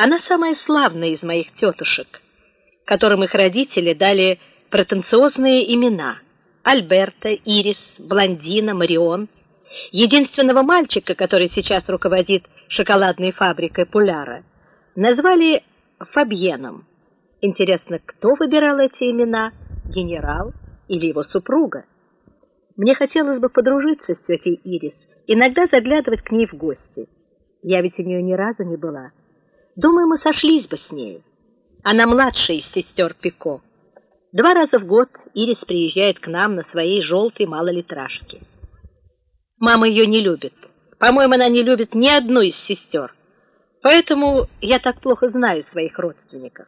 Она самая славная из моих тетушек, которым их родители дали претенциозные имена: Альберта, Ирис, Блондина, Марион. Единственного мальчика, который сейчас руководит шоколадной фабрикой Пуляра, назвали Фабьеном. Интересно, кто выбирал эти имена? Генерал или его супруга? Мне хотелось бы подружиться с тетей Ирис, иногда заглядывать к ней в гости. Я ведь у нее ни разу не была. Думаю, мы сошлись бы с ней. Она младшая из сестер Пико. Два раза в год Ирис приезжает к нам на своей желтой малолитражке. Мама ее не любит. По-моему, она не любит ни одну из сестер. Поэтому я так плохо знаю своих родственников.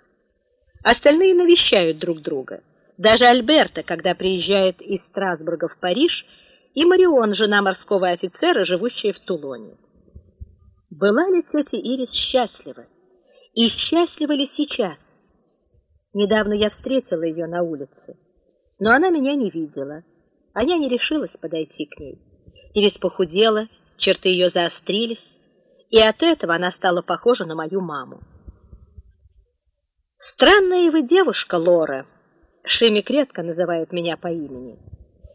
Остальные навещают друг друга. Даже Альберта, когда приезжает из Страсбурга в Париж, и Марион, жена морского офицера, живущая в Тулоне. Была ли тетя Ирис счастлива? И счастлива ли сейчас? Недавно я встретила ее на улице, но она меня не видела, а я не решилась подойти к ней. Ирис похудела, черты ее заострились, и от этого она стала похожа на мою маму. Странная вы девушка, Лора. Шимик редко называет меня по имени.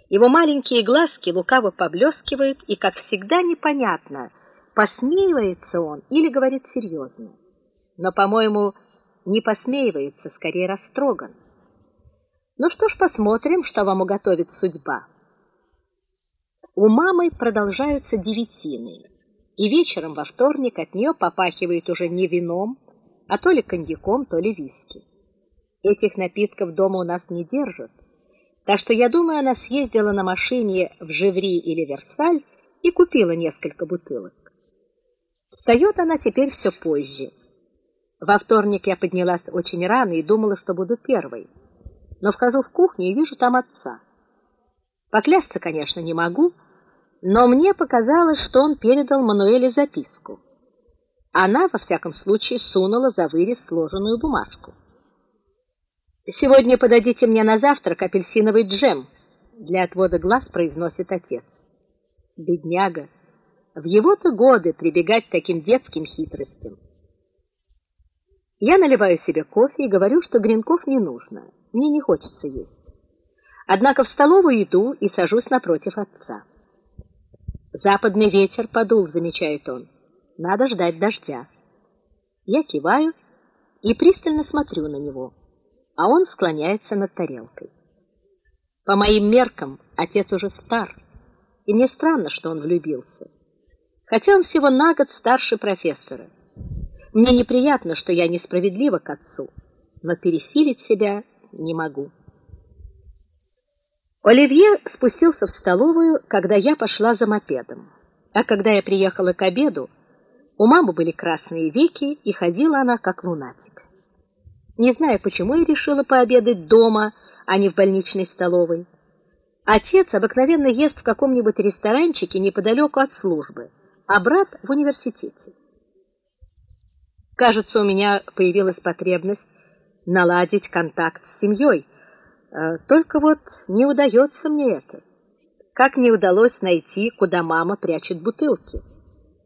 Его маленькие глазки лукаво поблескивают, и, как всегда, непонятно, посмеивается он или говорит серьезно. Но, по-моему, не посмеивается, скорее растроган. Ну что ж, посмотрим, что вам уготовит судьба. У мамы продолжаются девятины, и вечером во вторник от нее попахивает уже не вином, а то ли коньяком, то ли виски. Этих напитков дома у нас не держат. Так что я думаю, она съездила на машине в Живри или Версаль и купила несколько бутылок. Встает она теперь все позже. Во вторник я поднялась очень рано и думала, что буду первой. Но вхожу в кухню и вижу там отца. Поклясться, конечно, не могу, но мне показалось, что он передал Мануэле записку. Она, во всяком случае, сунула за вырез сложенную бумажку. Сегодня подадите мне на завтрак апельсиновый джем, для отвода глаз произносит отец. Бедняга, в его-то годы прибегать к таким детским хитростям. Я наливаю себе кофе и говорю, что гренков не нужно. Мне не хочется есть. Однако в столовую иду и сажусь напротив отца. Западный ветер подул, замечает он. Надо ждать дождя. Я киваю и пристально смотрю на него а он склоняется над тарелкой. По моим меркам, отец уже стар, и мне странно, что он влюбился. Хотя он всего на год старше профессора. Мне неприятно, что я несправедлива к отцу, но пересилить себя не могу. Оливье спустился в столовую, когда я пошла за мопедом. А когда я приехала к обеду, у мамы были красные веки, и ходила она как лунатик. Не знаю, почему я решила пообедать дома, а не в больничной столовой. Отец обыкновенно ест в каком-нибудь ресторанчике неподалеку от службы, а брат в университете. Кажется, у меня появилась потребность наладить контакт с семьей. Э, только вот не удается мне это. Как не удалось найти, куда мама прячет бутылки.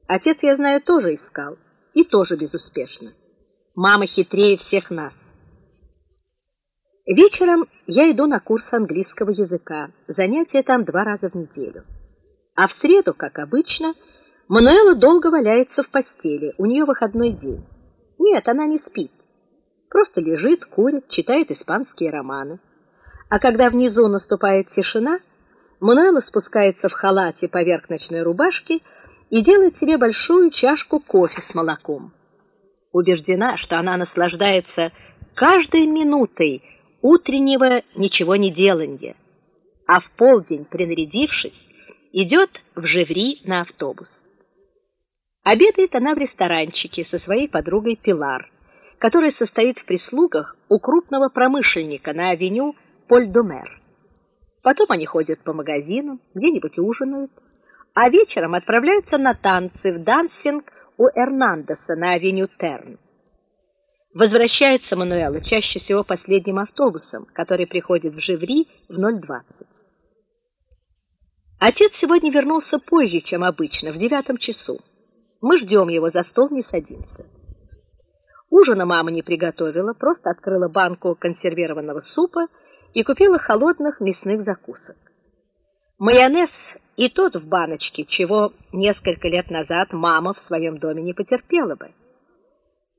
Отец, я знаю, тоже искал, и тоже безуспешно. Мама хитрее всех нас. Вечером я иду на курс английского языка. Занятия там два раза в неделю. А в среду, как обычно, Мануэла долго валяется в постели. У нее выходной день. Нет, она не спит. Просто лежит, курит, читает испанские романы. А когда внизу наступает тишина, Мануэла спускается в халате поверх ночной рубашки и делает себе большую чашку кофе с молоком убеждена, что она наслаждается каждой минутой утреннего ничего не деланья, а в полдень, принарядившись, идет в Живри на автобус. Обедает она в ресторанчике со своей подругой Пилар, которая состоит в прислугах у крупного промышленника на авеню Поль-Думер. Потом они ходят по магазинам, где-нибудь ужинают, а вечером отправляются на танцы в дансинг у Эрнандеса на авеню Терн. Возвращается Мануэла чаще всего последним автобусом, который приходит в Живри в 0:20. Отец сегодня вернулся позже, чем обычно, в девятом часу. Мы ждем его, за стол не садимся. Ужина мама не приготовила, просто открыла банку консервированного супа и купила холодных мясных закусок. Майонез и тот в баночке, чего несколько лет назад мама в своем доме не потерпела бы.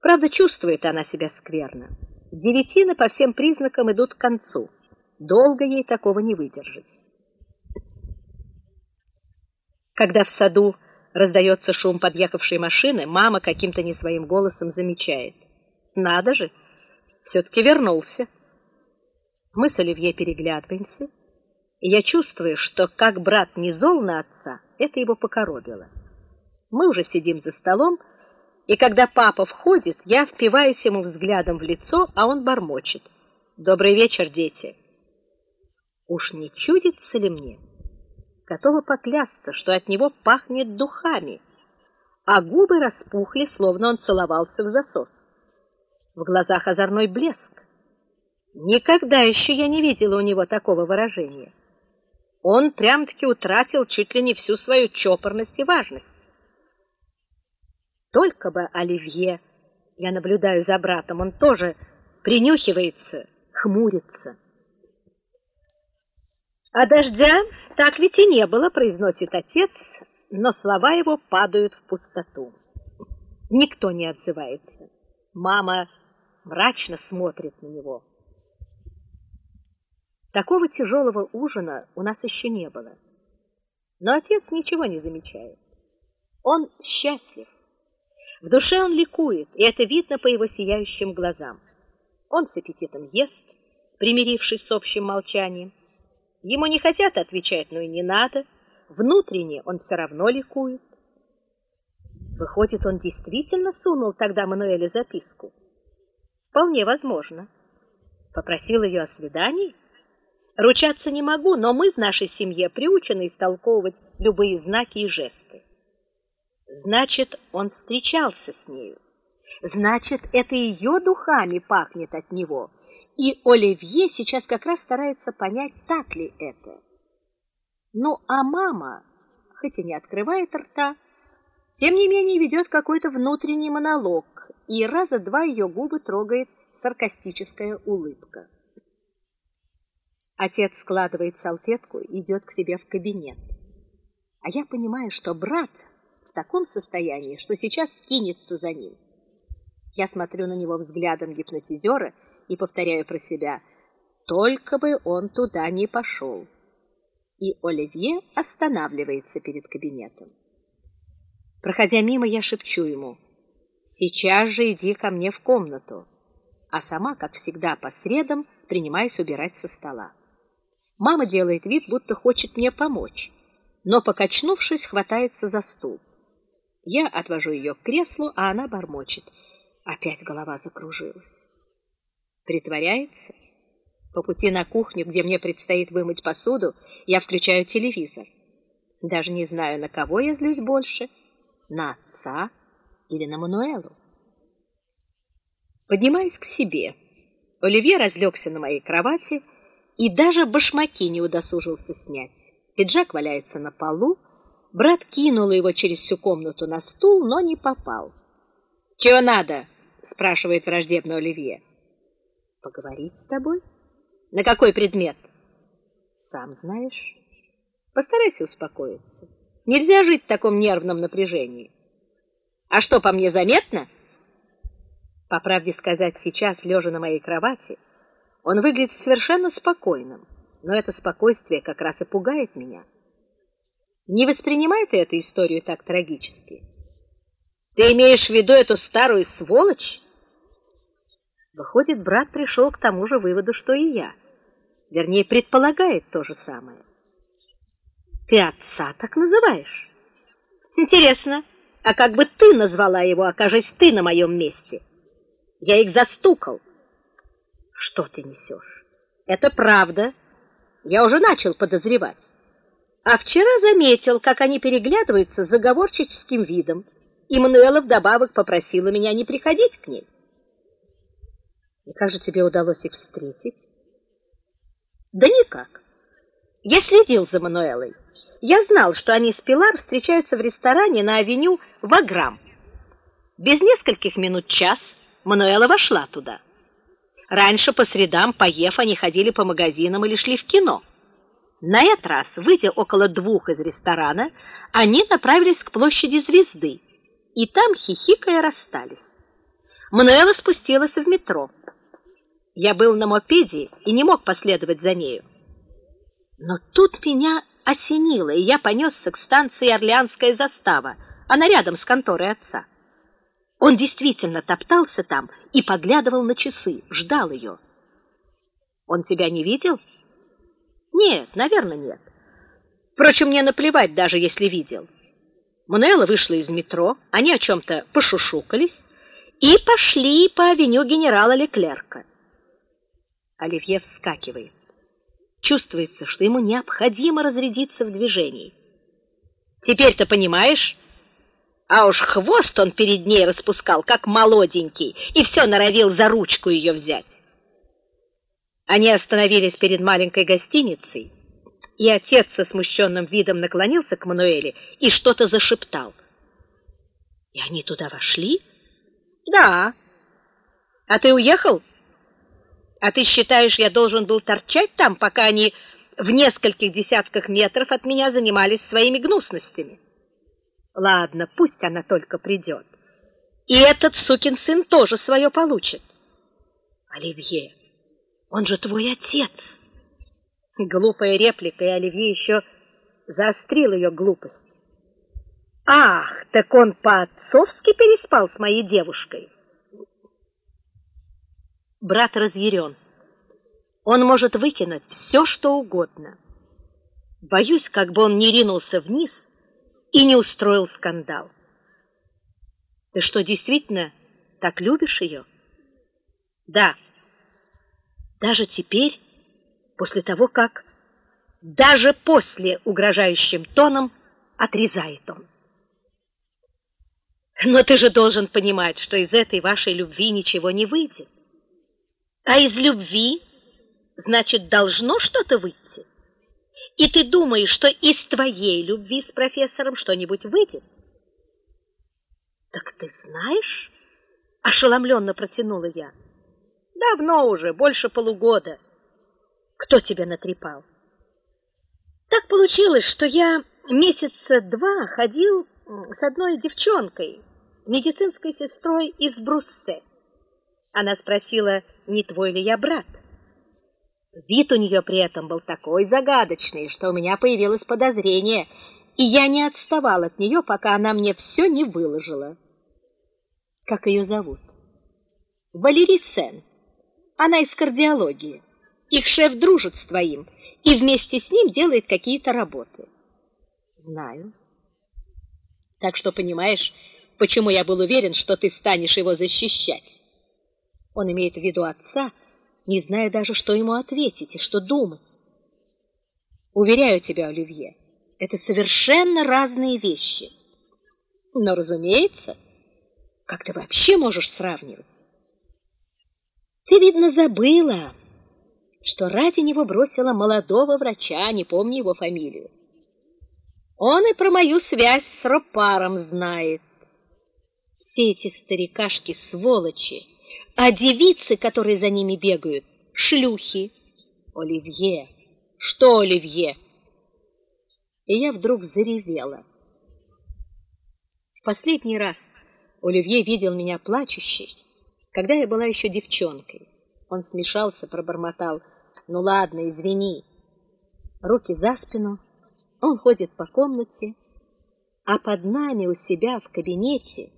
Правда, чувствует она себя скверно. Девятины по всем признакам идут к концу. Долго ей такого не выдержать. Когда в саду раздается шум подъехавшей машины, мама каким-то не своим голосом замечает: "Надо же, все таки вернулся". Мы с Оливье переглядываемся, и я чувствую, что как брат не зол на отца, это его покоробило. Мы уже сидим за столом, и когда папа входит, я впиваюсь ему взглядом в лицо, а он бормочет: "Добрый вечер, дети". Уж не чудится ли мне? Готова поклясться, что от него пахнет духами, а губы распухли, словно он целовался в засос. В глазах озорной блеск. Никогда еще я не видела у него такого выражения. Он прям-таки утратил чуть ли не всю свою чопорность и важность. Только бы Оливье, я наблюдаю за братом, он тоже принюхивается, хмурится. А дождя так ведь и не было, произносит отец, но слова его падают в пустоту. Никто не отзывается. Мама мрачно смотрит на него. Такого тяжелого ужина у нас еще не было. Но отец ничего не замечает. Он счастлив. В душе он ликует, и это видно по его сияющим глазам. Он с аппетитом ест, примирившись с общим молчанием. Ему не хотят отвечать, но и не надо. Внутренне он все равно ликует. Выходит, он действительно сунул тогда Мануэле записку. Вполне возможно. Попросил ее о свидании. Ручаться не могу, но мы в нашей семье приучены истолковывать любые знаки и жесты. Значит, он встречался с нею. Значит, это ее духами пахнет от него. И Оливье сейчас как раз старается понять, так ли это. Ну, а мама, хоть и не открывает рта, тем не менее ведет какой-то внутренний монолог, и раза два ее губы трогает саркастическая улыбка. Отец складывает салфетку и идет к себе в кабинет. А я понимаю, что брат в таком состоянии, что сейчас кинется за ним. Я смотрю на него взглядом гипнотизера и повторяю про себя: только бы он туда не пошел. И Оливье останавливается перед кабинетом. Проходя мимо, я шепчу ему: "Сейчас же иди ко мне в комнату". А сама, как всегда, по средам принимаюсь убирать со стола. Мама делает вид, будто хочет мне помочь, но покачнувшись, хватается за стул. Я отвожу ее к креслу, а она бормочет: опять голова закружилась. Притворяется. По пути на кухню, где мне предстоит вымыть посуду, я включаю телевизор. Даже не знаю, на кого я злюсь больше, на отца или на Мануэлу. Поднимаюсь к себе. Оливье разлегся на моей кровати и даже башмаки не удосужился снять. Пиджак валяется на полу, Брат кинул его через всю комнату на стул, но не попал. "Чего надо?" спрашивает враждебно Оливье. "Поговорить с тобой? На какой предмет?" "Сам знаешь. Постарайся успокоиться. Нельзя жить в таком нервном напряжении. А что по мне заметно?" По правде сказать, сейчас лежа на моей кровати, он выглядит совершенно спокойным, но это спокойствие как раз и пугает меня. Не воспринимай ты эту историю так трагически. Ты имеешь в виду эту старую сволочь? Выходит, брат пришел к тому же выводу, что и я. Вернее, предполагает то же самое. Ты отца так называешь? Интересно, а как бы ты назвала его, окажись ты на моем месте? Я их застукал. Что ты несешь? Это правда. Я уже начал подозревать а вчера заметил, как они переглядываются с заговорщическим видом. И Мануэла вдобавок попросила меня не приходить к ней. И как же тебе удалось их встретить? Да никак. Я следил за Мануэлой. Я знал, что они с Пилар встречаются в ресторане на авеню Ваграм. Без нескольких минут час Мануэла вошла туда. Раньше по средам, поев, они ходили по магазинам или шли в кино. На этот раз, выйдя около двух из ресторана, они направились к площади Звезды, и там, хихикая, расстались. Мануэла спустилась в метро. Я был на мопеде и не мог последовать за нею. Но тут меня осенило, и я понесся к станции Орлеанская застава, она рядом с конторой отца. Он действительно топтался там и поглядывал на часы, ждал ее. Он тебя не видел? Нет, наверное, нет. Впрочем, мне наплевать, даже если видел. Мануэла вышла из метро, они о чем-то пошушукались и пошли по авеню генерала Леклерка. Оливье вскакивает. Чувствуется, что ему необходимо разрядиться в движении. Теперь ты понимаешь? А уж хвост он перед ней распускал, как молоденький, и все норовил за ручку ее взять. Они остановились перед маленькой гостиницей, и отец со смущенным видом наклонился к Мануэле и что-то зашептал. И они туда вошли? Да. А ты уехал? А ты считаешь, я должен был торчать там, пока они в нескольких десятках метров от меня занимались своими гнусностями? Ладно, пусть она только придет. И этот сукин сын тоже свое получит. Оливье, он же твой отец. Глупая реплика, и Оливье еще заострил ее глупость. Ах, так он по-отцовски переспал с моей девушкой. Брат разъярен. Он может выкинуть все, что угодно. Боюсь, как бы он не ринулся вниз и не устроил скандал. Ты что, действительно так любишь ее? Да. Даже теперь, после того, как... Даже после угрожающим тоном отрезает он. Но ты же должен понимать, что из этой вашей любви ничего не выйдет. А из любви, значит, должно что-то выйти. И ты думаешь, что из твоей любви с профессором что-нибудь выйдет? Так ты знаешь? ошеломленно протянула я. Давно уже, больше полугода. Кто тебя натрепал? Так получилось, что я месяца два ходил с одной девчонкой, медицинской сестрой из Бруссе. Она спросила, не твой ли я брат. Вид у нее при этом был такой загадочный, что у меня появилось подозрение, и я не отставал от нее, пока она мне все не выложила. Как ее зовут? Валерий Сен. Она из кардиологии. Их шеф дружит с твоим и вместе с ним делает какие-то работы. Знаю. Так что понимаешь, почему я был уверен, что ты станешь его защищать. Он имеет в виду отца, не зная даже, что ему ответить и что думать. Уверяю тебя, Оливье, это совершенно разные вещи. Но, разумеется, как ты вообще можешь сравнивать? Ты, видно, забыла, что ради него бросила молодого врача, не помню его фамилию. Он и про мою связь с Ропаром знает. Все эти старикашки-сволочи а девицы, которые за ними бегают, шлюхи. Оливье, что Оливье? И я вдруг заревела. В последний раз Оливье видел меня плачущей, когда я была еще девчонкой. Он смешался, пробормотал: "Ну ладно, извини". Руки за спину, он ходит по комнате, а под нами у себя в кабинете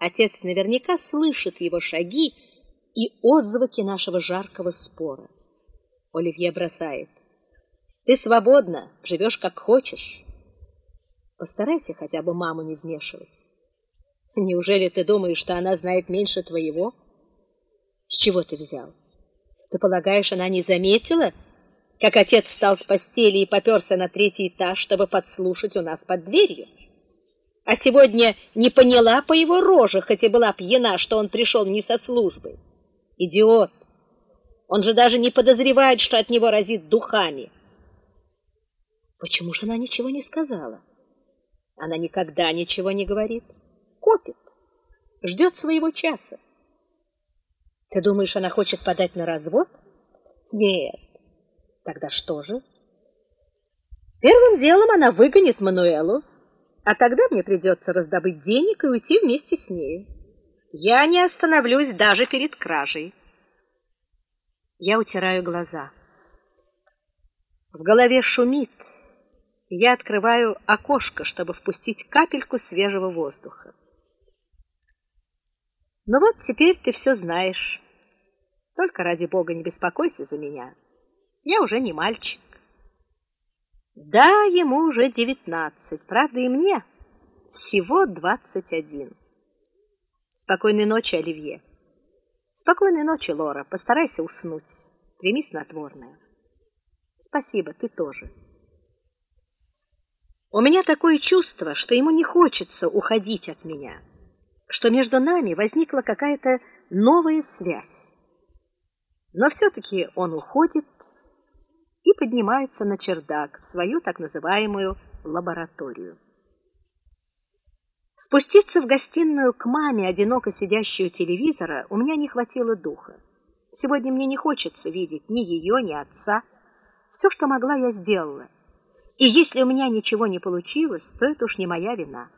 отец наверняка слышит его шаги и отзвуки нашего жаркого спора. Оливье бросает: "Ты свободна, живешь как хочешь. Постарайся хотя бы маму не вмешивать. Неужели ты думаешь, что она знает меньше твоего? С чего ты взял? Ты полагаешь, она не заметила, как отец встал с постели и попёрся на третий этаж, чтобы подслушать у нас под дверью?" А сегодня не поняла по его роже, хоть и была пьяна, что он пришел не со службы. Идиот! Он же даже не подозревает, что от него разит духами. Почему же она ничего не сказала? Она никогда ничего не говорит. Копит. Ждет своего часа. Ты думаешь, она хочет подать на развод? Нет. Тогда что же? Первым делом она выгонит Мануэлу, а тогда мне придется раздобыть денег и уйти вместе с ней. Я не остановлюсь даже перед кражей. Я утираю глаза. В голове шумит. Я открываю окошко, чтобы впустить капельку свежего воздуха. Ну вот теперь ты все знаешь. Только ради бога не беспокойся за меня. Я уже не мальчик. Да, ему уже девятнадцать, правда, и мне всего двадцать один. Спокойной ночи, Оливье. Спокойной ночи, Лора. Постарайся уснуть. Прими снотворное. Спасибо, ты тоже. У меня такое чувство, что ему не хочется уходить от меня, что между нами возникла какая-то новая связь. Но все таки он уходит и поднимается на чердак в свою так называемую лабораторию. Спуститься в гостиную к маме, одиноко сидящей у телевизора, у меня не хватило духа. Сегодня мне не хочется видеть ни ее, ни отца. Все, что могла, я сделала. И если у меня ничего не получилось, то это уж не моя вина.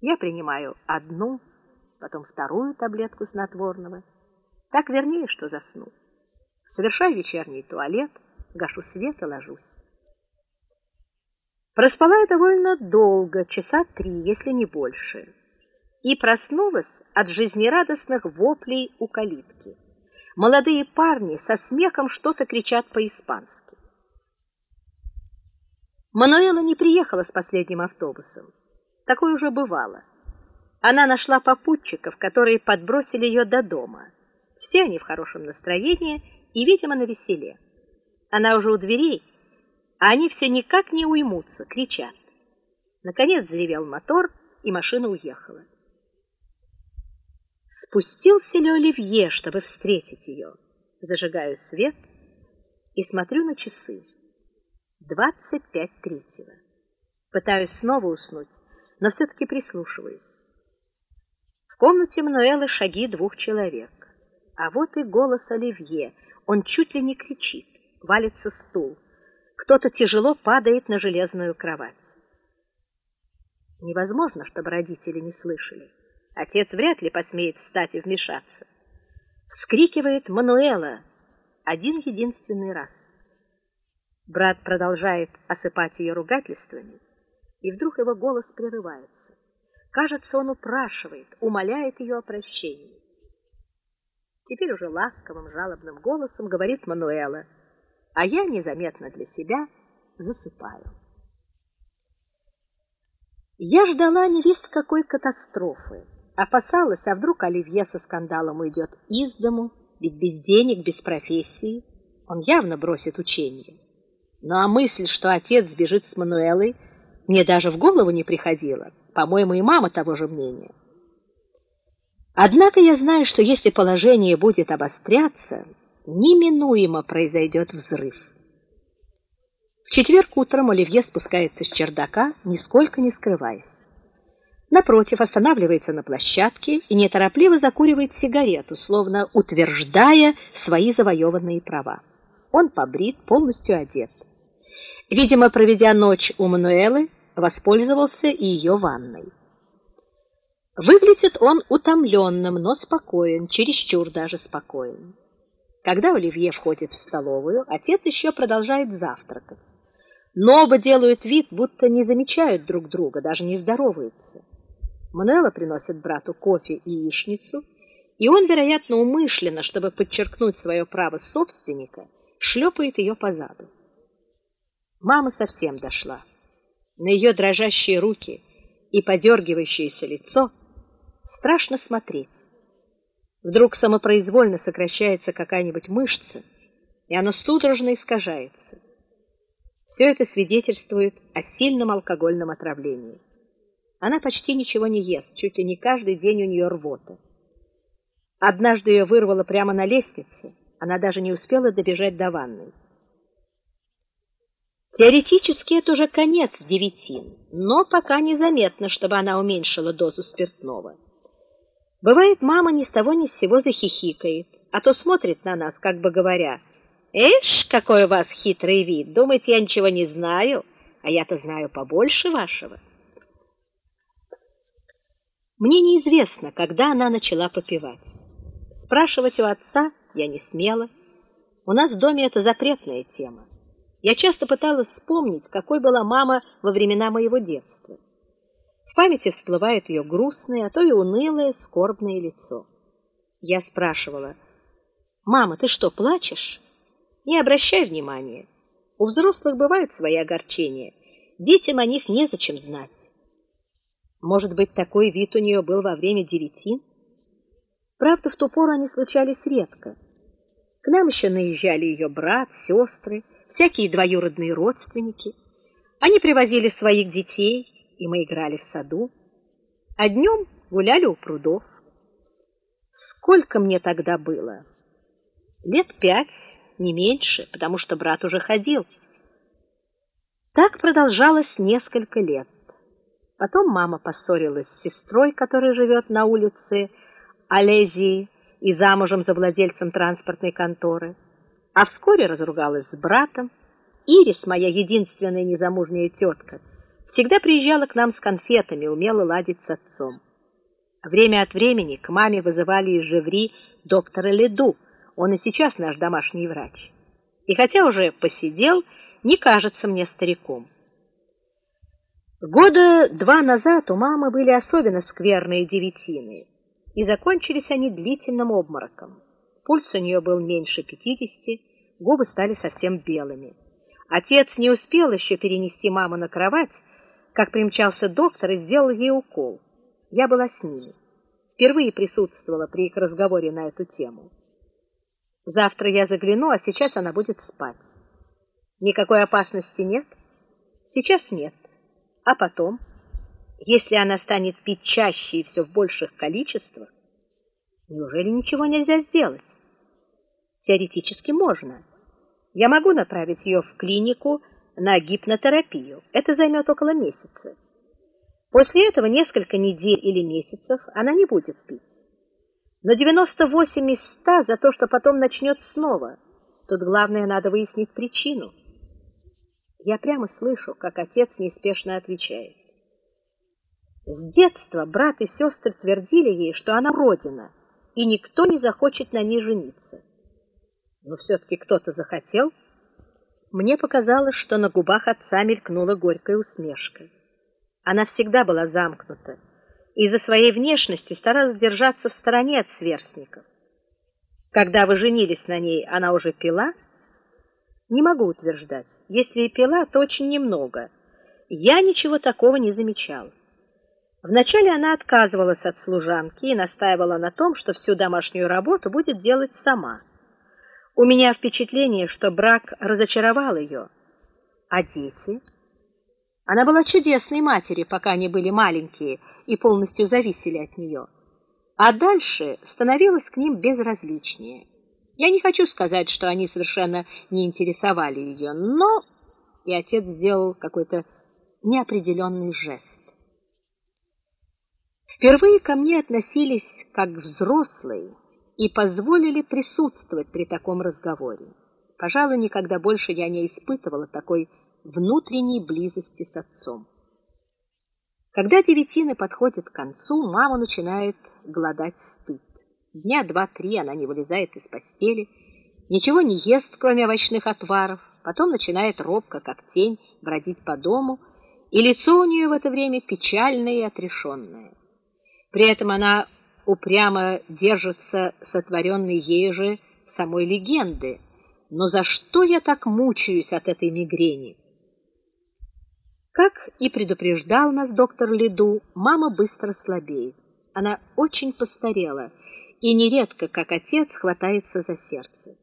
Я принимаю одну, потом вторую таблетку снотворного. Так вернее, что засну. Совершаю вечерний туалет, гашу свет и ложусь. Проспала я довольно долго, часа три, если не больше, и проснулась от жизнерадостных воплей у калитки. Молодые парни со смехом что-то кричат по-испански. Мануэла не приехала с последним автобусом. Такое уже бывало. Она нашла попутчиков, которые подбросили ее до дома. Все они в хорошем настроении и, видимо, на веселе. Она уже у дверей, а они все никак не уймутся, кричат. Наконец заревел мотор, и машина уехала. Спустился ли Оливье, чтобы встретить ее? Зажигаю свет и смотрю на часы. Двадцать пять третьего. Пытаюсь снова уснуть, но все таки прислушиваюсь. В комнате Мануэлы шаги двух человек. А вот и голос Оливье. Он чуть ли не кричит. Валится стул. Кто-то тяжело падает на железную кровать. Невозможно, чтобы родители не слышали. Отец вряд ли посмеет встать и вмешаться. Вскрикивает Мануэла один единственный раз. Брат продолжает осыпать ее ругательствами, и вдруг его голос прерывается. Кажется, он упрашивает, умоляет ее о прощении. Теперь уже ласковым, жалобным голосом говорит Мануэла, а я незаметно для себя засыпаю. Я ждала не весть какой катастрофы, опасалась, а вдруг Оливье со скандалом уйдет из дому, ведь без денег, без профессии он явно бросит учение. Ну а мысль, что отец сбежит с Мануэлой, мне даже в голову не приходила. По-моему, и мама того же мнения. Однако я знаю, что если положение будет обостряться, неминуемо произойдет взрыв. В четверг утром Оливье спускается с чердака, нисколько не скрываясь. Напротив, останавливается на площадке и неторопливо закуривает сигарету, словно утверждая свои завоеванные права. Он побрит, полностью одет. Видимо, проведя ночь у Мануэлы, воспользовался и ее ванной. Выглядит он утомленным, но спокоен, чересчур даже спокоен. Когда Оливье входит в столовую, отец еще продолжает завтракать. Но оба делают вид, будто не замечают друг друга, даже не здороваются. Мануэла приносит брату кофе и яичницу, и он, вероятно, умышленно, чтобы подчеркнуть свое право собственника, шлепает ее по заду. Мама совсем дошла. На ее дрожащие руки и подергивающееся лицо – страшно смотреть. Вдруг самопроизвольно сокращается какая-нибудь мышца, и оно судорожно искажается. Все это свидетельствует о сильном алкогольном отравлении. Она почти ничего не ест, чуть ли не каждый день у нее рвота. Однажды ее вырвало прямо на лестнице, она даже не успела добежать до ванной. Теоретически это уже конец девятин, но пока незаметно, чтобы она уменьшила дозу спиртного. Бывает, мама ни с того ни с сего захихикает, а то смотрит на нас, как бы говоря, «Эш, какой у вас хитрый вид! Думаете, я ничего не знаю, а я-то знаю побольше вашего». Мне неизвестно, когда она начала попивать. Спрашивать у отца я не смела. У нас в доме это запретная тема. Я часто пыталась вспомнить, какой была мама во времена моего детства. Памяти всплывает ее грустное, а то и унылое, скорбное лицо. Я спрашивала, «Мама, ты что, плачешь?» Не обращай внимания. У взрослых бывают свои огорчения. Детям о них незачем знать. Может быть, такой вид у нее был во время девяти? Правда, в ту пору они случались редко. К нам еще наезжали ее брат, сестры, всякие двоюродные родственники. Они привозили своих детей, и мы играли в саду, а днем гуляли у прудов. Сколько мне тогда было? Лет пять, не меньше, потому что брат уже ходил. Так продолжалось несколько лет. Потом мама поссорилась с сестрой, которая живет на улице Алезии и замужем за владельцем транспортной конторы, а вскоре разругалась с братом. Ирис, моя единственная незамужняя тетка, всегда приезжала к нам с конфетами, умела ладить с отцом. Время от времени к маме вызывали из Живри доктора Леду, он и сейчас наш домашний врач. И хотя уже посидел, не кажется мне стариком. Года два назад у мамы были особенно скверные девятины, и закончились они длительным обмороком. Пульс у нее был меньше пятидесяти, губы стали совсем белыми. Отец не успел еще перенести маму на кровать, как примчался доктор и сделал ей укол. Я была с ними. Впервые присутствовала при их разговоре на эту тему. Завтра я загляну, а сейчас она будет спать. Никакой опасности нет? Сейчас нет. А потом, если она станет пить чаще и все в больших количествах, неужели ничего нельзя сделать? Теоретически можно. Я могу направить ее в клинику на гипнотерапию. Это займет около месяца. После этого несколько недель или месяцев она не будет пить. Но 98 из 100 за то, что потом начнет снова. Тут главное надо выяснить причину. Я прямо слышу, как отец неспешно отвечает. С детства брат и сестры твердили ей, что она родина, и никто не захочет на ней жениться. Но все таки кто-то захотел. Мне показалось, что на губах отца мелькнула горькая усмешка. Она всегда была замкнута из-за своей внешности старалась держаться в стороне от сверстников. Когда вы женились на ней, она уже пила? Не могу утверждать. Если и пила, то очень немного. Я ничего такого не замечал. Вначале она отказывалась от служанки и настаивала на том, что всю домашнюю работу будет делать сама. У меня впечатление, что брак разочаровал ее. А дети? Она была чудесной матерью, пока они были маленькие и полностью зависели от нее. А дальше становилась к ним безразличнее. Я не хочу сказать, что они совершенно не интересовали ее, но и отец сделал какой-то неопределенный жест. Впервые ко мне относились как к взрослой и позволили присутствовать при таком разговоре. Пожалуй, никогда больше я не испытывала такой внутренней близости с отцом. Когда девятины подходят к концу, мама начинает голодать стыд. Дня два-три она не вылезает из постели, ничего не ест, кроме овощных отваров, потом начинает робко, как тень, бродить по дому, и лицо у нее в это время печальное и отрешенное. При этом она упрямо держится сотворенной ею же самой легенды. Но за что я так мучаюсь от этой мигрени? Как и предупреждал нас доктор Лиду, мама быстро слабеет. Она очень постарела и нередко, как отец, хватается за сердце.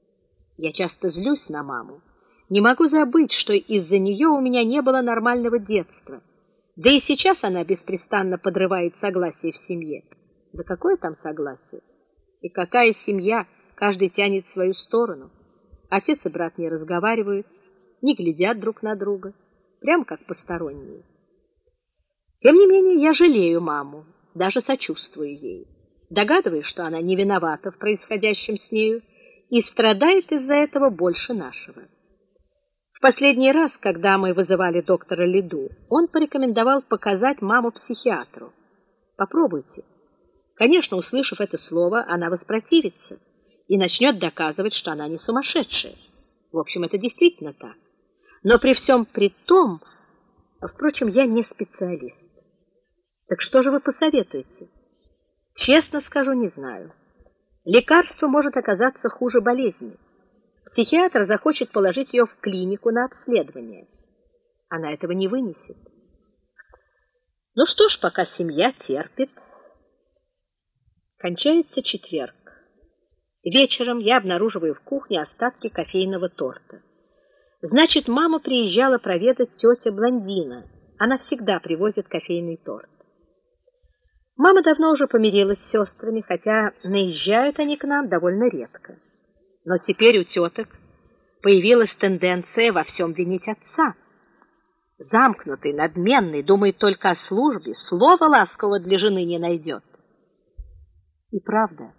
Я часто злюсь на маму. Не могу забыть, что из-за нее у меня не было нормального детства. Да и сейчас она беспрестанно подрывает согласие в семье. Да какое там согласие? И какая семья? Каждый тянет в свою сторону. Отец и брат не разговаривают, не глядят друг на друга прямо как посторонние. Тем не менее, я жалею маму, даже сочувствую ей. догадываясь, что она не виновата в происходящем с нею и страдает из-за этого больше нашего. В последний раз, когда мы вызывали доктора Лиду, он порекомендовал показать маму психиатру. Попробуйте. Конечно, услышав это слово, она воспротивится и начнет доказывать, что она не сумасшедшая. В общем, это действительно так. Но при всем при том, впрочем, я не специалист. Так что же вы посоветуете? Честно скажу, не знаю. Лекарство может оказаться хуже болезни. Психиатр захочет положить ее в клинику на обследование. Она этого не вынесет. Ну что ж, пока семья терпит. Кончается четверг. Вечером я обнаруживаю в кухне остатки кофейного торта. Значит, мама приезжала проведать тетя Блондина. Она всегда привозит кофейный торт. Мама давно уже помирилась с сестрами, хотя наезжают они к нам довольно редко. Но теперь у теток появилась тенденция во всем винить отца. Замкнутый, надменный, думает только о службе, слова ласкового для жены не найдет. И правда,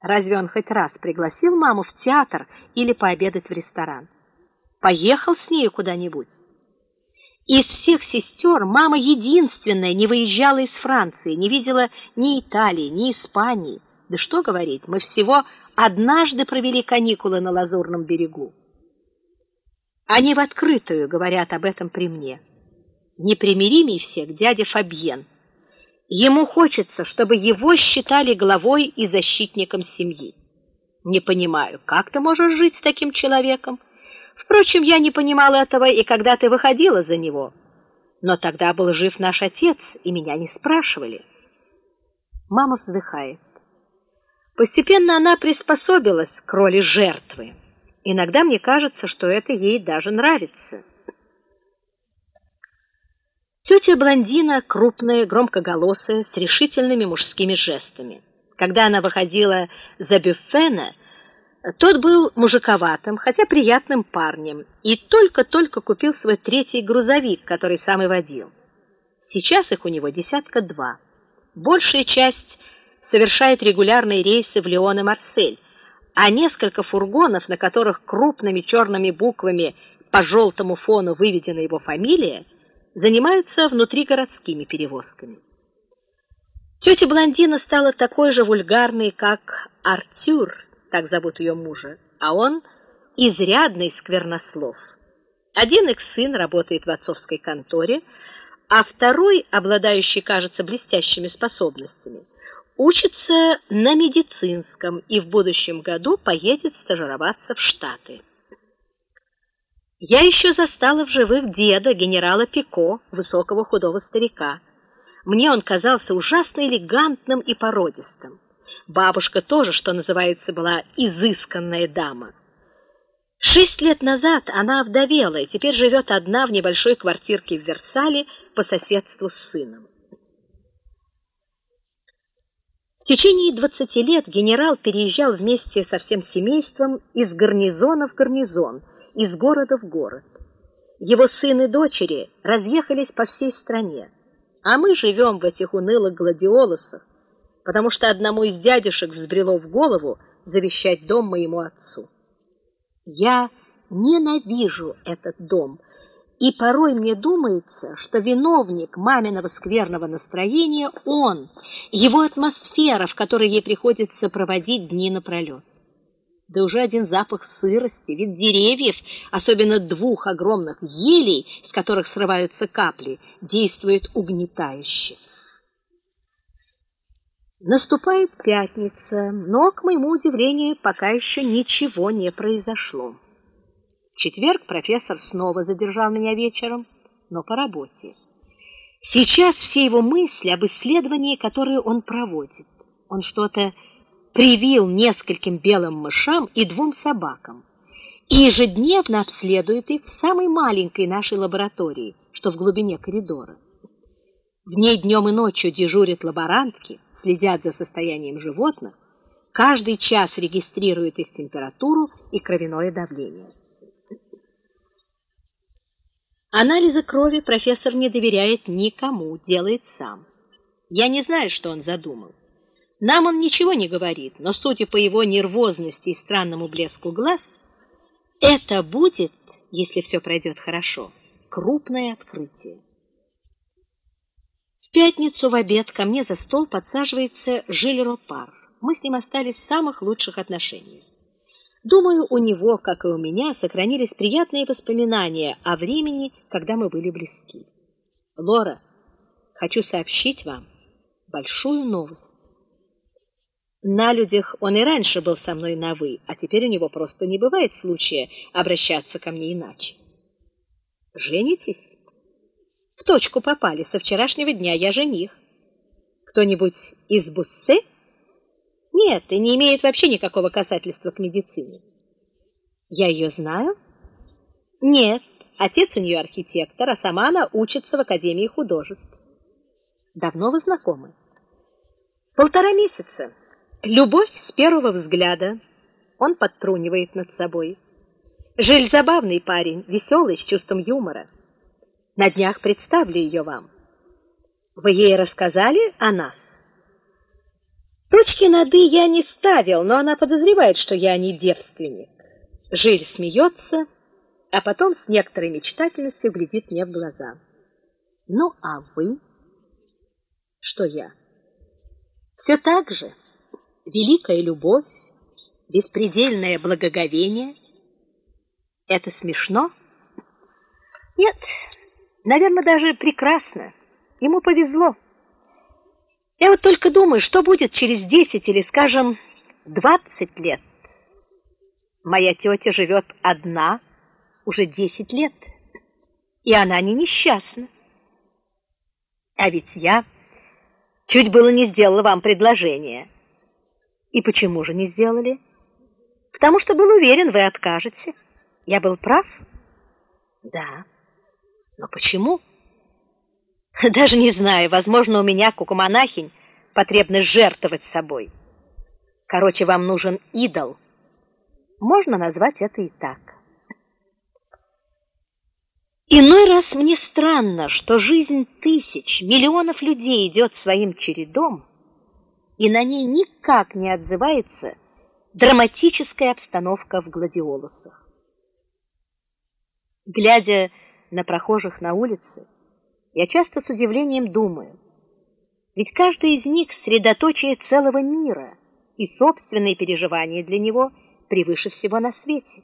разве он хоть раз пригласил маму в театр или пообедать в ресторан? Поехал с ней куда-нибудь? Из всех сестер мама единственная не выезжала из Франции, не видела ни Италии, ни Испании. Да что говорить, мы всего однажды провели каникулы на Лазурном берегу. Они в открытую говорят об этом при мне. Непримиримый всех дядя Фабьен. Ему хочется, чтобы его считали главой и защитником семьи. Не понимаю, как ты можешь жить с таким человеком? Впрочем, я не понимала этого и когда ты выходила за него. Но тогда был жив наш отец, и меня не спрашивали. Мама вздыхает. Постепенно она приспособилась к роли жертвы. Иногда мне кажется, что это ей даже нравится. Тетя Блондина крупная, громкоголосая, с решительными мужскими жестами. Когда она выходила за Бюффена, тот был мужиковатым, хотя приятным парнем, и только-только купил свой третий грузовик, который сам и водил. Сейчас их у него десятка два. Большая часть совершает регулярные рейсы в Лион и Марсель, а несколько фургонов, на которых крупными черными буквами по желтому фону выведена его фамилия, занимаются внутригородскими перевозками. Тетя Блондина стала такой же вульгарной, как Артюр, так зовут ее мужа, а он изрядный сквернослов. Один их сын работает в отцовской конторе, а второй, обладающий, кажется, блестящими способностями, учится на медицинском и в будущем году поедет стажироваться в Штаты. Я еще застала в живых деда, генерала Пико, высокого худого старика. Мне он казался ужасно элегантным и породистым. Бабушка тоже, что называется, была изысканная дама. Шесть лет назад она овдовела и теперь живет одна в небольшой квартирке в Версале по соседству с сыном. В течение 20 лет генерал переезжал вместе со всем семейством из гарнизона в гарнизон, из города в город. Его сын и дочери разъехались по всей стране, а мы живем в этих унылых гладиолусах, потому что одному из дядюшек взбрело в голову завещать дом моему отцу. Я ненавижу этот дом, и порой мне думается, что виновник маминого скверного настроения он, его атмосфера, в которой ей приходится проводить дни напролет. Да уже один запах сырости, вид деревьев, особенно двух огромных елей, с которых срываются капли, действует угнетающе. Наступает пятница, но, к моему удивлению, пока еще ничего не произошло. В четверг профессор снова задержал меня вечером, но по работе. Сейчас все его мысли об исследовании, которое он проводит. Он что-то привил нескольким белым мышам и двум собакам и ежедневно обследует их в самой маленькой нашей лаборатории, что в глубине коридора. В ней днем и ночью дежурят лаборантки, следят за состоянием животных, каждый час регистрируют их температуру и кровяное давление. Анализы крови профессор не доверяет никому, делает сам. Я не знаю, что он задумал. Нам он ничего не говорит, но, судя по его нервозности и странному блеску глаз, это будет, если все пройдет хорошо, крупное открытие. В пятницу в обед ко мне за стол подсаживается Жиль Ропар. Мы с ним остались в самых лучших отношениях. Думаю, у него, как и у меня, сохранились приятные воспоминания о времени, когда мы были близки. Лора, хочу сообщить вам большую новость. На людях он и раньше был со мной на «вы», а теперь у него просто не бывает случая обращаться ко мне иначе. Женитесь? В точку попали. Со вчерашнего дня я жених. Кто-нибудь из Буссе? Нет, и не имеет вообще никакого касательства к медицине. Я ее знаю? Нет, отец у нее архитектор, а сама она учится в Академии художеств. Давно вы знакомы? Полтора месяца. Любовь с первого взгляда. Он подтрунивает над собой. Жиль забавный парень, веселый, с чувством юмора. На днях представлю ее вам. Вы ей рассказали о нас? Точки над «и» я не ставил, но она подозревает, что я не девственник. Жиль смеется, а потом с некоторой мечтательностью глядит мне в глаза. Ну, а вы? Что я? Все так же великая любовь, беспредельное благоговение. Это смешно? Нет, наверное, даже прекрасно. Ему повезло. Я вот только думаю, что будет через десять или, скажем, двадцать лет. Моя тетя живет одна уже десять лет, и она не несчастна. А ведь я чуть было не сделала вам предложение. И почему же не сделали? Потому что был уверен, вы откажете. Я был прав? Да. Но почему? Даже не знаю, возможно, у меня, кукумонахинь, потребность жертвовать собой. Короче, вам нужен идол. Можно назвать это и так. Иной раз мне странно, что жизнь тысяч, миллионов людей идет своим чередом, и на ней никак не отзывается драматическая обстановка в гладиолусах. Глядя на прохожих на улице, я часто с удивлением думаю, ведь каждый из них средоточие целого мира, и собственные переживания для него превыше всего на свете.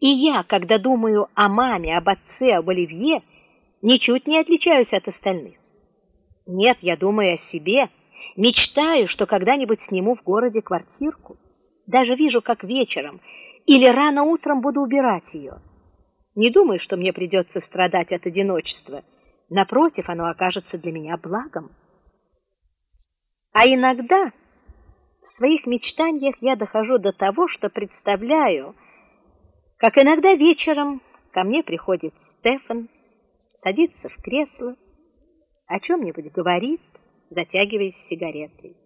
И я, когда думаю о маме, об отце, об Оливье, ничуть не отличаюсь от остальных. Нет, я думаю о себе, Мечтаю, что когда-нибудь сниму в городе квартирку. Даже вижу, как вечером или рано утром буду убирать ее. Не думаю, что мне придется страдать от одиночества. Напротив, оно окажется для меня благом. А иногда в своих мечтаниях я дохожу до того, что представляю, как иногда вечером ко мне приходит Стефан, садится в кресло, о чем-нибудь говорит, затягиваясь сигаретой.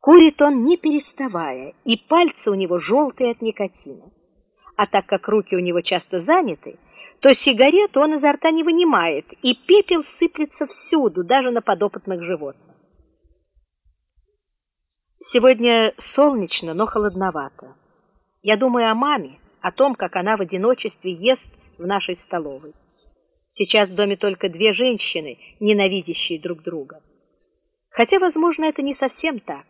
Курит он не переставая, и пальцы у него желтые от никотина. А так как руки у него часто заняты, то сигарету он изо рта не вынимает, и пепел сыплется всюду, даже на подопытных животных. Сегодня солнечно, но холодновато. Я думаю о маме, о том, как она в одиночестве ест в нашей столовой. Сейчас в доме только две женщины, ненавидящие друг друга. Хотя, возможно, это не совсем так.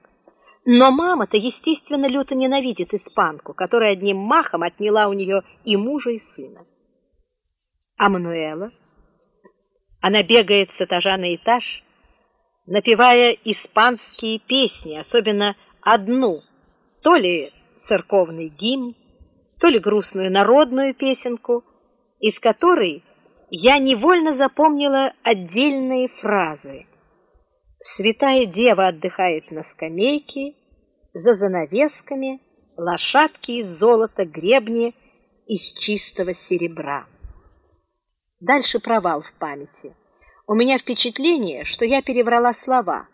Но мама-то, естественно, люто ненавидит испанку, которая одним махом отняла у нее и мужа, и сына. А Мануэла? Она бегает с этажа на этаж, напевая испанские песни, особенно одну, то ли церковный гимн, то ли грустную народную песенку, из которой я невольно запомнила отдельные фразы. Святая Дева отдыхает на скамейке, за занавесками лошадки из золота, гребни из чистого серебра. Дальше провал в памяти. У меня впечатление, что я переврала слова.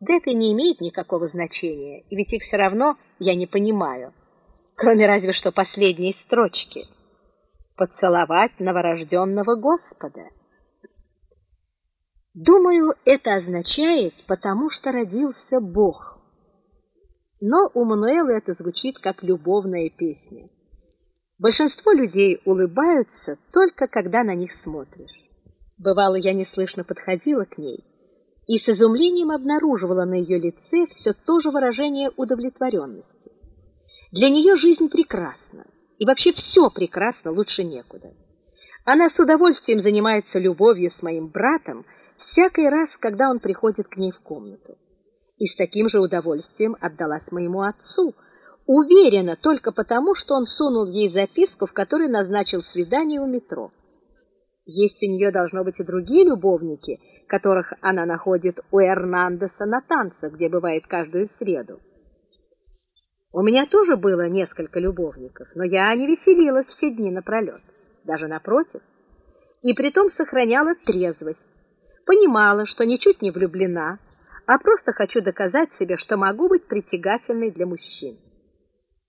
Да это не имеет никакого значения, и ведь их все равно я не понимаю, кроме разве что последней строчки. Поцеловать новорожденного Господа. Думаю, это означает, потому что родился Бог. Но у Мануэлы это звучит как любовная песня. Большинство людей улыбаются только когда на них смотришь. Бывало, я неслышно подходила к ней и с изумлением обнаруживала на ее лице все то же выражение удовлетворенности. Для нее жизнь прекрасна, и вообще все прекрасно, лучше некуда. Она с удовольствием занимается любовью с моим братом всякий раз, когда он приходит к ней в комнату. И с таким же удовольствием отдалась моему отцу, уверена только потому, что он сунул ей записку, в которой назначил свидание у метро. Есть у нее должно быть и другие любовники, которых она находит у Эрнандеса на танцах, где бывает каждую среду. У меня тоже было несколько любовников, но я не веселилась все дни напролет, даже напротив, и притом сохраняла трезвость, понимала, что ничуть не влюблена, а просто хочу доказать себе, что могу быть притягательной для мужчин.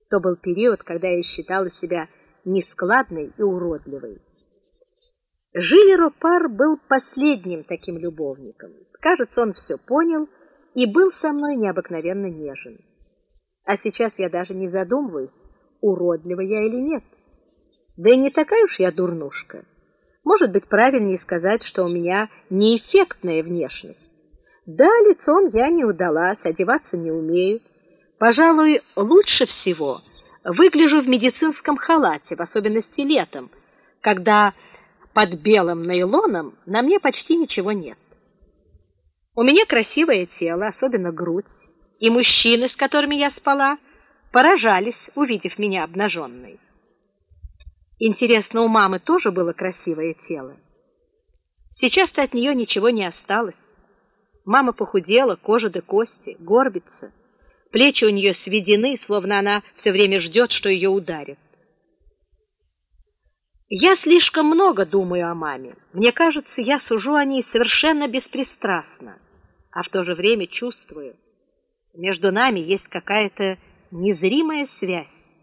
То был период, когда я считала себя нескладной и уродливой. Жиль Ропар был последним таким любовником. Кажется, он все понял и был со мной необыкновенно нежен. А сейчас я даже не задумываюсь, уродлива я или нет. Да и не такая уж я дурнушка. Может быть, правильнее сказать, что у меня неэффектная внешность. Да, лицом я не удалась, одеваться не умею. Пожалуй, лучше всего выгляжу в медицинском халате, в особенности летом, когда под белым нейлоном на мне почти ничего нет. У меня красивое тело, особенно грудь, и мужчины, с которыми я спала, поражались, увидев меня обнаженной. Интересно, у мамы тоже было красивое тело. Сейчас-то от нее ничего не осталось. Мама похудела, кожа до кости, горбится. Плечи у нее сведены, словно она все время ждет, что ее ударят. Я слишком много думаю о маме. Мне кажется, я сужу о ней совершенно беспристрастно, а в то же время чувствую, между нами есть какая-то незримая связь.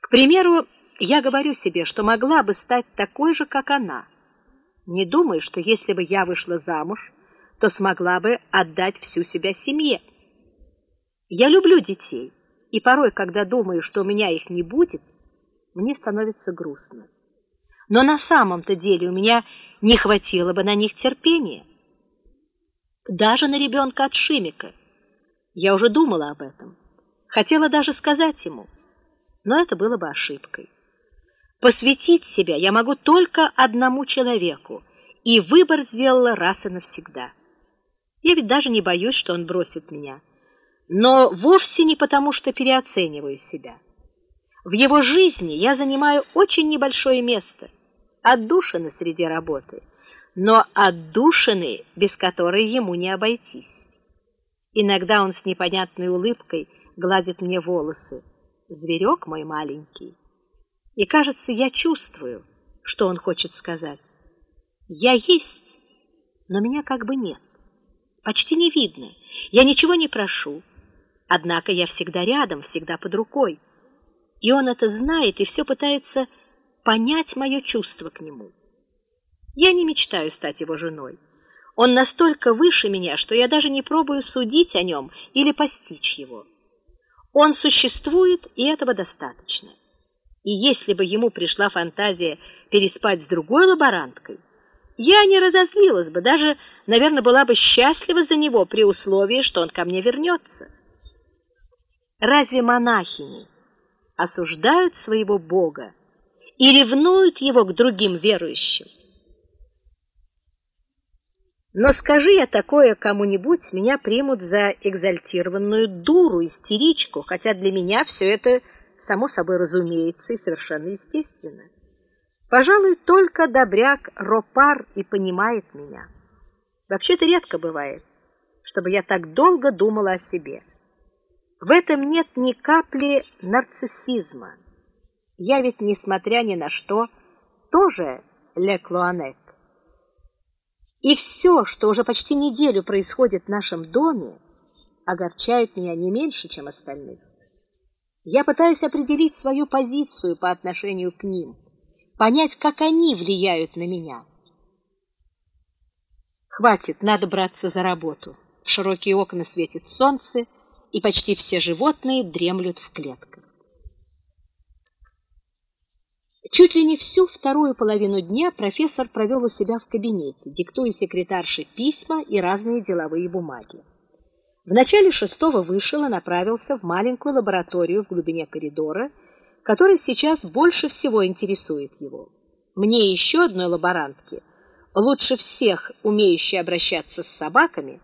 К примеру, я говорю себе, что могла бы стать такой же, как она. Не думаю, что если бы я вышла замуж, то смогла бы отдать всю себя семье. Я люблю детей, и порой, когда думаю, что у меня их не будет, мне становится грустно но на самом-то деле у меня не хватило бы на них терпения. Даже на ребенка от Шимика. Я уже думала об этом. Хотела даже сказать ему, но это было бы ошибкой. Посвятить себя я могу только одному человеку, и выбор сделала раз и навсегда. Я ведь даже не боюсь, что он бросит меня, но вовсе не потому, что переоцениваю себя. В его жизни я занимаю очень небольшое место, отдушины среди работы, но отдушины, без которой ему не обойтись. Иногда он с непонятной улыбкой гладит мне волосы. Зверек мой маленький. И, кажется, я чувствую, что он хочет сказать. Я есть, но меня как бы нет. Почти не видно. Я ничего не прошу. Однако я всегда рядом, всегда под рукой. И он это знает и все пытается понять мое чувство к нему. Я не мечтаю стать его женой. Он настолько выше меня, что я даже не пробую судить о нем или постичь его. Он существует, и этого достаточно. И если бы ему пришла фантазия переспать с другой лаборанткой, я не разозлилась бы, даже, наверное, была бы счастлива за него при условии, что он ко мне вернется. Разве монахини осуждают своего Бога и ревнуют его к другим верующим. Но скажи я такое кому-нибудь, меня примут за экзальтированную дуру, истеричку, хотя для меня все это само собой разумеется и совершенно естественно. Пожалуй, только добряк Ропар и понимает меня. Вообще-то редко бывает, чтобы я так долго думала о себе. В этом нет ни капли нарциссизма. Я ведь, несмотря ни на что, тоже Ле Клуанек. И все, что уже почти неделю происходит в нашем доме, огорчает меня не меньше, чем остальных. Я пытаюсь определить свою позицию по отношению к ним, понять, как они влияют на меня. Хватит, надо браться за работу. В широкие окна светит солнце, и почти все животные дремлют в клетках. Чуть ли не всю вторую половину дня профессор провел у себя в кабинете, диктуя секретарше письма и разные деловые бумаги. В начале шестого вышел и направился в маленькую лабораторию в глубине коридора, которая сейчас больше всего интересует его. Мне еще одной лаборантке, лучше всех умеющей обращаться с собаками,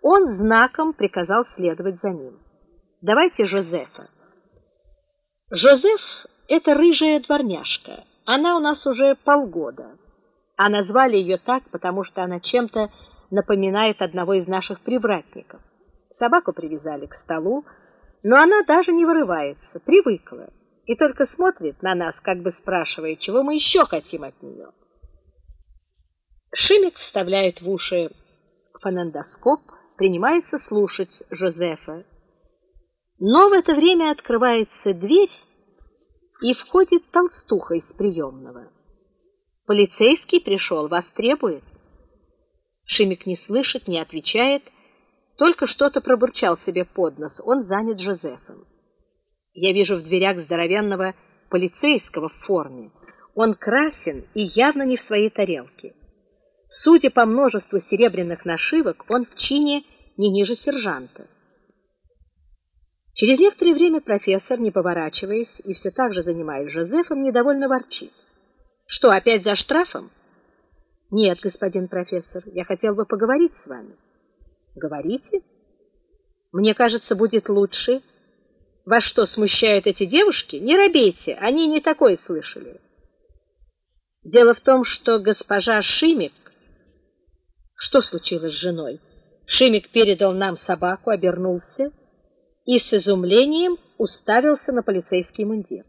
он знаком приказал следовать за ним. Давайте Жозефа. Жозеф это рыжая дворняжка. Она у нас уже полгода. А назвали ее так, потому что она чем-то напоминает одного из наших привратников. Собаку привязали к столу, но она даже не вырывается, привыкла и только смотрит на нас, как бы спрашивая, чего мы еще хотим от нее. Шимик вставляет в уши фонендоскоп, принимается слушать Жозефа. Но в это время открывается дверь, и входит толстуха из приемного. Полицейский пришел, вас требует. Шимик не слышит, не отвечает, только что-то пробурчал себе под нос. Он занят Жозефом. Я вижу в дверях здоровенного полицейского в форме. Он красен и явно не в своей тарелке. Судя по множеству серебряных нашивок, он в чине не ниже сержанта. Через некоторое время профессор, не поворачиваясь и все так же занимаясь Жозефом, недовольно ворчит. Что, опять за штрафом? Нет, господин профессор, я хотел бы поговорить с вами. Говорите? Мне кажется, будет лучше. Вас что, смущают эти девушки? Не робейте, они не такое слышали. Дело в том, что госпожа Шимик... Что случилось с женой? Шимик передал нам собаку, обернулся и с изумлением уставился на полицейский мундир.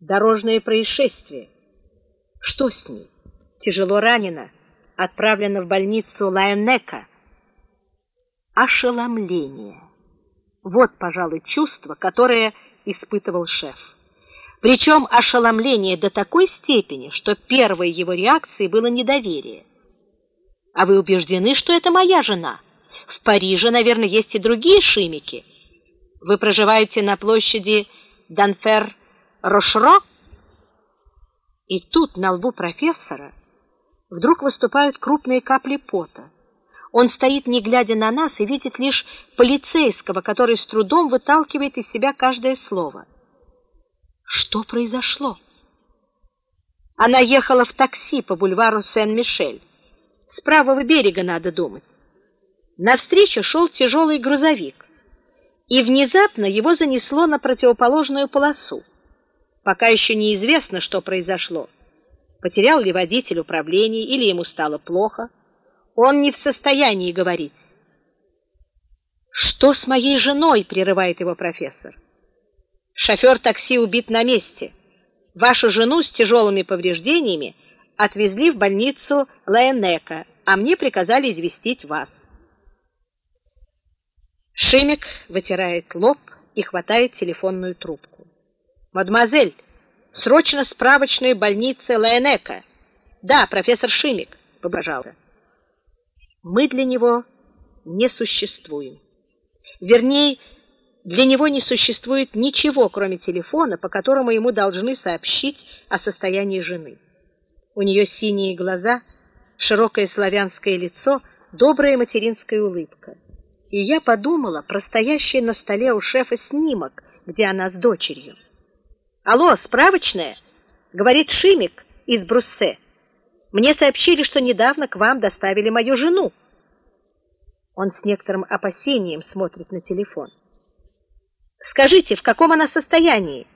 Дорожное происшествие. Что с ней? Тяжело ранена, отправлена в больницу Лайонека. Ошеломление. Вот, пожалуй, чувство, которое испытывал шеф. Причем ошеломление до такой степени, что первой его реакцией было недоверие. А вы убеждены, что это моя жена? В Париже, наверное, есть и другие шимики. Вы проживаете на площади Данфер-Рошро? И тут на лбу профессора вдруг выступают крупные капли пота. Он стоит, не глядя на нас, и видит лишь полицейского, который с трудом выталкивает из себя каждое слово. Что произошло? Она ехала в такси по бульвару Сен-Мишель. С правого берега надо думать. Навстречу шел тяжелый грузовик и внезапно его занесло на противоположную полосу. Пока еще неизвестно, что произошло. Потерял ли водитель управление или ему стало плохо. Он не в состоянии говорить. «Что с моей женой?» — прерывает его профессор. «Шофер такси убит на месте. Вашу жену с тяжелыми повреждениями отвезли в больницу Лаенека, а мне приказали известить вас». Шимик вытирает лоб и хватает телефонную трубку. «Мадемуазель, срочно справочная больница Лаенека!» «Да, профессор Шимик», — побожала. «Мы для него не существуем. Вернее, для него не существует ничего, кроме телефона, по которому ему должны сообщить о состоянии жены. У нее синие глаза, широкое славянское лицо, добрая материнская улыбка и я подумала про стоящий на столе у шефа снимок, где она с дочерью. «Алло, справочная?» — говорит Шимик из Бруссе. «Мне сообщили, что недавно к вам доставили мою жену». Он с некоторым опасением смотрит на телефон. «Скажите, в каком она состоянии?»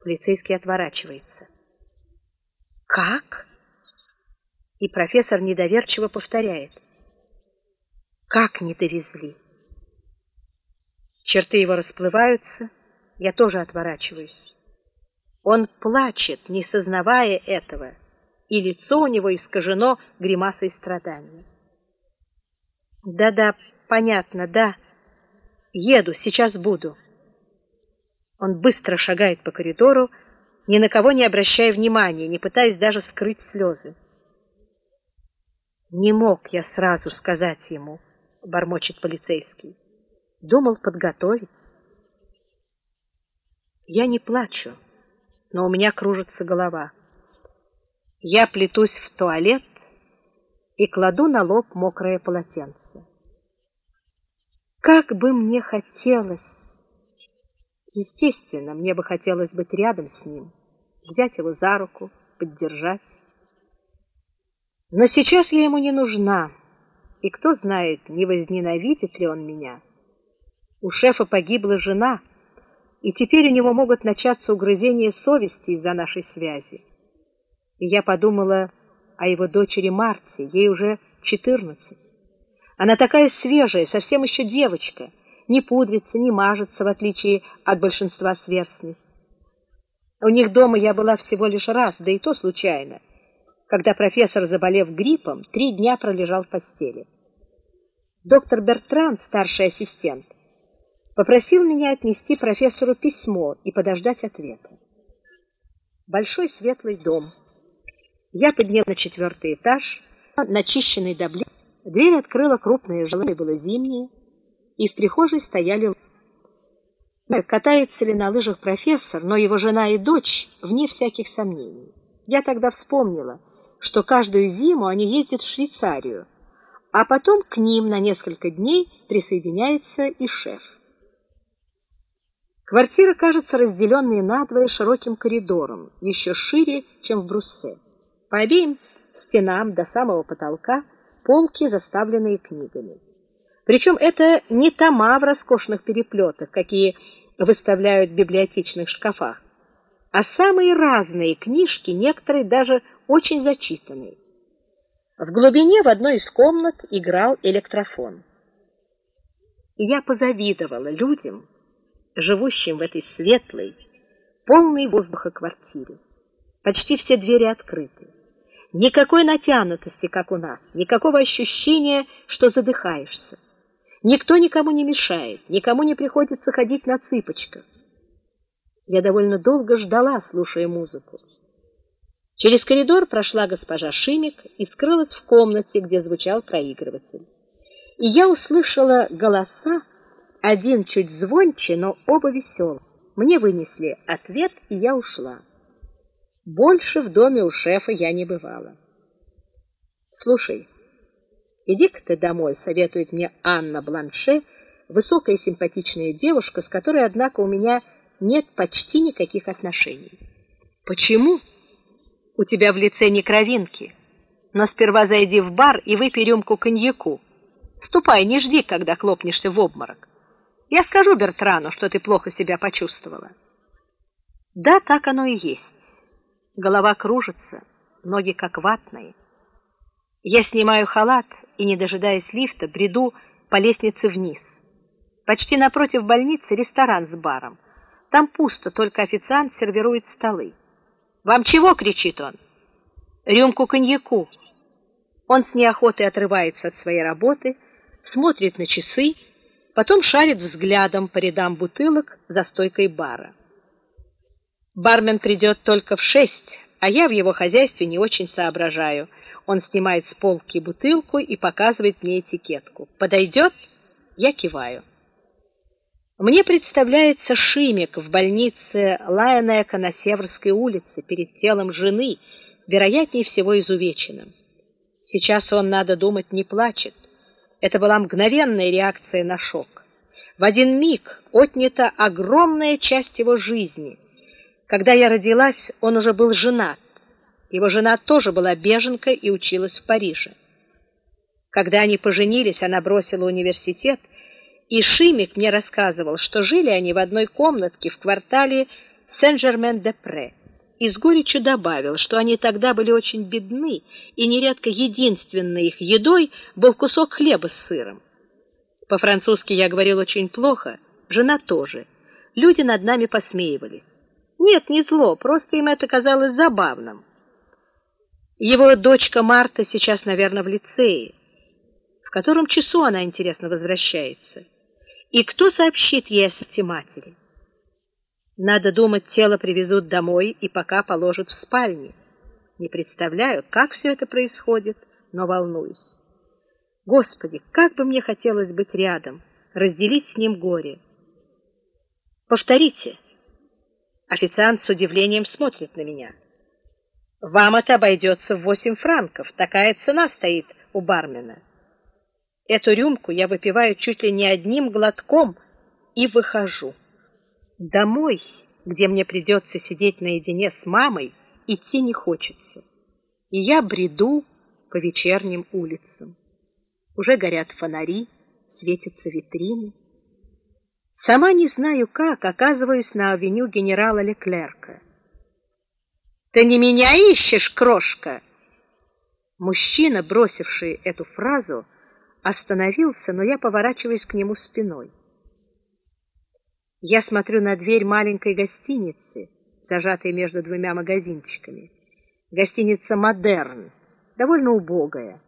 Полицейский отворачивается. «Как?» И профессор недоверчиво повторяет. Как не довезли? Черты его расплываются, я тоже отворачиваюсь. Он плачет, не сознавая этого, и лицо у него искажено гримасой страдания. Да-да, понятно, да. Еду, сейчас буду. Он быстро шагает по коридору, ни на кого не обращая внимания, не пытаясь даже скрыть слезы. Не мог я сразу сказать ему, бормочет полицейский. Думал подготовить. Я не плачу, но у меня кружится голова. Я плетусь в туалет и кладу на лоб мокрое полотенце. Как бы мне хотелось... Естественно, мне бы хотелось быть рядом с ним, взять его за руку, поддержать. Но сейчас я ему не нужна, и кто знает, не возненавидит ли он меня. У шефа погибла жена, и теперь у него могут начаться угрызения совести из-за нашей связи. И я подумала о его дочери Марте, ей уже четырнадцать. Она такая свежая, совсем еще девочка, не пудрится, не мажется, в отличие от большинства сверстниц. У них дома я была всего лишь раз, да и то случайно когда профессор, заболев гриппом, три дня пролежал в постели. Доктор Бертран, старший ассистент, попросил меня отнести профессору письмо и подождать ответа. Большой светлый дом. Я поднялась на четвертый этаж, начищенный до блеска. Дверь открыла крупная жилое, было зимнее, и в прихожей стояли Катается ли на лыжах профессор, но его жена и дочь вне всяких сомнений. Я тогда вспомнила, что каждую зиму они ездят в Швейцарию, а потом к ним на несколько дней присоединяется и шеф. Квартира кажется разделенной надвое широким коридором, еще шире, чем в Бруссе. По обеим стенам до самого потолка полки, заставленные книгами. Причем это не тома в роскошных переплетах, какие выставляют в библиотечных шкафах, а самые разные книжки, некоторые даже очень зачитанный. В глубине в одной из комнат играл электрофон. Я позавидовала людям, живущим в этой светлой, полной воздуха квартире. Почти все двери открыты. Никакой натянутости, как у нас, никакого ощущения, что задыхаешься. Никто никому не мешает, никому не приходится ходить на цыпочках. Я довольно долго ждала, слушая музыку. Через коридор прошла госпожа Шимик и скрылась в комнате, где звучал проигрыватель. И я услышала голоса, один чуть звонче, но оба веселые. Мне вынесли ответ, и я ушла. Больше в доме у шефа я не бывала. Слушай, иди-ка ты домой, советует мне Анна Бланше, высокая симпатичная девушка, с которой, однако, у меня нет почти никаких отношений. Почему? У тебя в лице не кровинки. Но сперва зайди в бар и выпей рюмку коньяку. Ступай, не жди, когда хлопнешься в обморок. Я скажу Бертрану, что ты плохо себя почувствовала. Да, так оно и есть. Голова кружится, ноги как ватные. Я снимаю халат и, не дожидаясь лифта, бреду по лестнице вниз. Почти напротив больницы ресторан с баром. Там пусто, только официант сервирует столы. «Вам чего?» — кричит он. «Рюмку коньяку». Он с неохотой отрывается от своей работы, смотрит на часы, потом шарит взглядом по рядам бутылок за стойкой бара. Бармен придет только в шесть, а я в его хозяйстве не очень соображаю. Он снимает с полки бутылку и показывает мне этикетку. «Подойдет?» Я киваю. Мне представляется Шимик в больнице Лайонека на Северской улице перед телом жены, вероятнее всего изувеченным. Сейчас он, надо думать, не плачет. Это была мгновенная реакция на шок. В один миг отнята огромная часть его жизни. Когда я родилась, он уже был женат. Его жена тоже была беженкой и училась в Париже. Когда они поженились, она бросила университет и Шимик мне рассказывал, что жили они в одной комнатке в квартале Сен-Жермен-де-Пре. И с горечью добавил, что они тогда были очень бедны, и нередко единственной их едой был кусок хлеба с сыром. По-французски я говорил очень плохо, жена тоже. Люди над нами посмеивались. Нет, не зло, просто им это казалось забавным. Его дочка Марта сейчас, наверное, в лицее. В котором часу она, интересно, возвращается? И кто сообщит ей о смерти матери? Надо думать, тело привезут домой и пока положат в спальне. Не представляю, как все это происходит, но волнуюсь. Господи, как бы мне хотелось быть рядом, разделить с ним горе. Повторите. Официант с удивлением смотрит на меня. Вам это обойдется в восемь франков. Такая цена стоит у бармена. Эту рюмку я выпиваю чуть ли не одним глотком и выхожу. Домой, где мне придется сидеть наедине с мамой, идти не хочется. И я бреду по вечерним улицам. Уже горят фонари, светятся витрины. Сама не знаю как, оказываюсь на авеню генерала Леклерка. Ты не меня ищешь, крошка? Мужчина, бросивший эту фразу, остановился, но я поворачиваюсь к нему спиной. Я смотрю на дверь маленькой гостиницы, зажатой между двумя магазинчиками. Гостиница «Модерн», довольно убогая.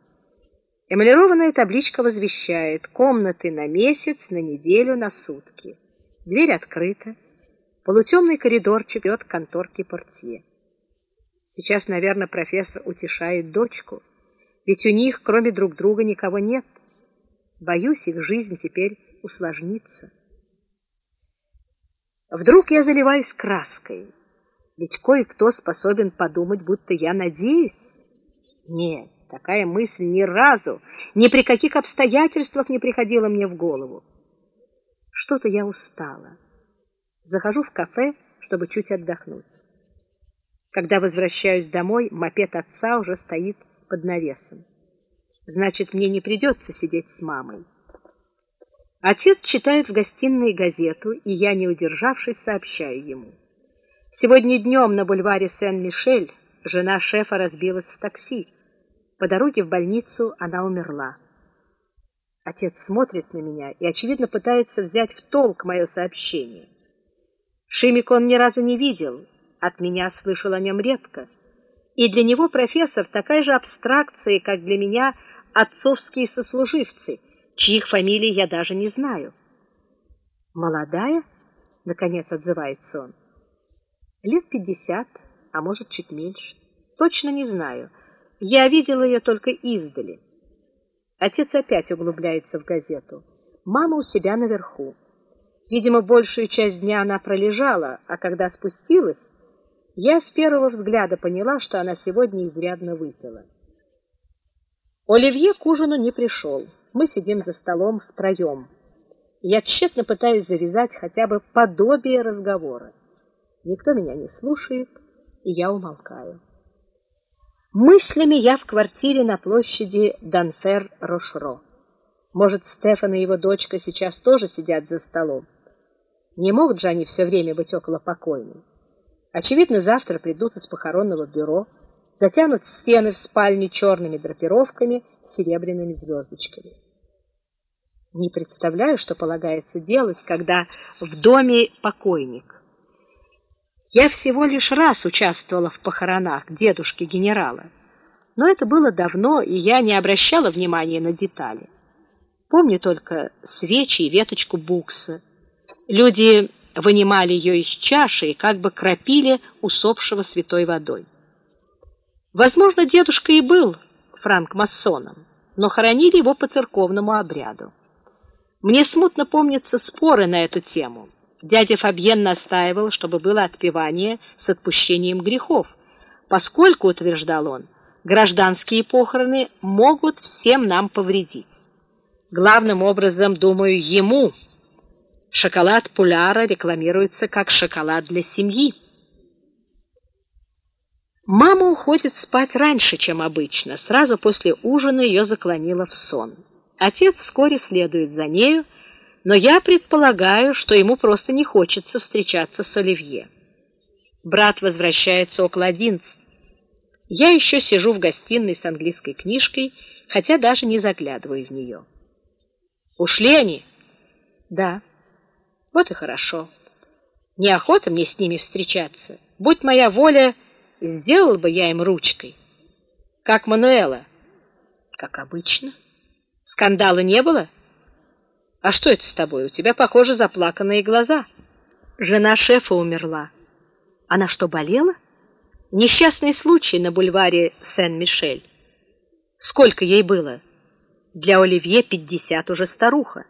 Эмалированная табличка возвещает комнаты на месяц, на неделю, на сутки. Дверь открыта. Полутемный коридорчик ведет к конторке портье. Сейчас, наверное, профессор утешает дочку, ведь у них, кроме друг друга, никого нет. Боюсь, их жизнь теперь усложнится. Вдруг я заливаюсь краской, ведь кое-кто способен подумать, будто я надеюсь. Нет, Такая мысль ни разу, ни при каких обстоятельствах не приходила мне в голову. Что-то я устала. Захожу в кафе, чтобы чуть отдохнуть. Когда возвращаюсь домой, мопед отца уже стоит под навесом. Значит, мне не придется сидеть с мамой. Отец читает в гостиной газету, и я, не удержавшись, сообщаю ему. Сегодня днем на бульваре Сен-Мишель жена шефа разбилась в такси. По дороге в больницу она умерла. Отец смотрит на меня и, очевидно, пытается взять в толк мое сообщение. Шимик он ни разу не видел, от меня слышал о нем редко. И для него профессор такая же абстракция, как для меня отцовские сослуживцы, чьих фамилий я даже не знаю. Молодая, наконец отзывается он. Лет пятьдесят, а может, чуть меньше. Точно не знаю. Я видела ее только издали. Отец опять углубляется в газету. Мама у себя наверху. Видимо, большую часть дня она пролежала, а когда спустилась, я с первого взгляда поняла, что она сегодня изрядно выпила. Оливье к ужину не пришел. Мы сидим за столом втроем. Я тщетно пытаюсь завязать хотя бы подобие разговора. Никто меня не слушает, и я умолкаю. Мыслями я в квартире на площади Данфер-Рошро. Может, Стефан и его дочка сейчас тоже сидят за столом. Не могут же они все время быть около покойной. Очевидно, завтра придут из похоронного бюро, затянут стены в спальне черными драпировками с серебряными звездочками. Не представляю, что полагается делать, когда в доме покойник. Я всего лишь раз участвовала в похоронах дедушки генерала, но это было давно, и я не обращала внимания на детали. Помню только свечи и веточку букса. Люди вынимали ее из чаши и как бы кропили усопшего святой водой. Возможно, дедушка и был франк-масоном, но хоронили его по церковному обряду. Мне смутно помнятся споры на эту тему. Дядя Фабьен настаивал, чтобы было отпевание с отпущением грехов, поскольку, утверждал он, гражданские похороны могут всем нам повредить. Главным образом, думаю, ему. Шоколад Пуляра рекламируется как шоколад для семьи. Мама уходит спать раньше, чем обычно. Сразу после ужина ее заклонило в сон. Отец вскоре следует за нею, но я предполагаю, что ему просто не хочется встречаться с Оливье. Брат возвращается около одиннадцати. Я еще сижу в гостиной с английской книжкой, хотя даже не заглядываю в нее. Ушли они? Да. Вот и хорошо. Неохота мне с ними встречаться. Будь моя воля, сделал бы я им ручкой. Как Мануэла. Как обычно. Скандала не было? А что это с тобой? У тебя, похоже, заплаканные глаза. Жена шефа умерла. Она что, болела? Несчастный случай на бульваре Сен-Мишель. Сколько ей было? Для Оливье пятьдесят уже старуха.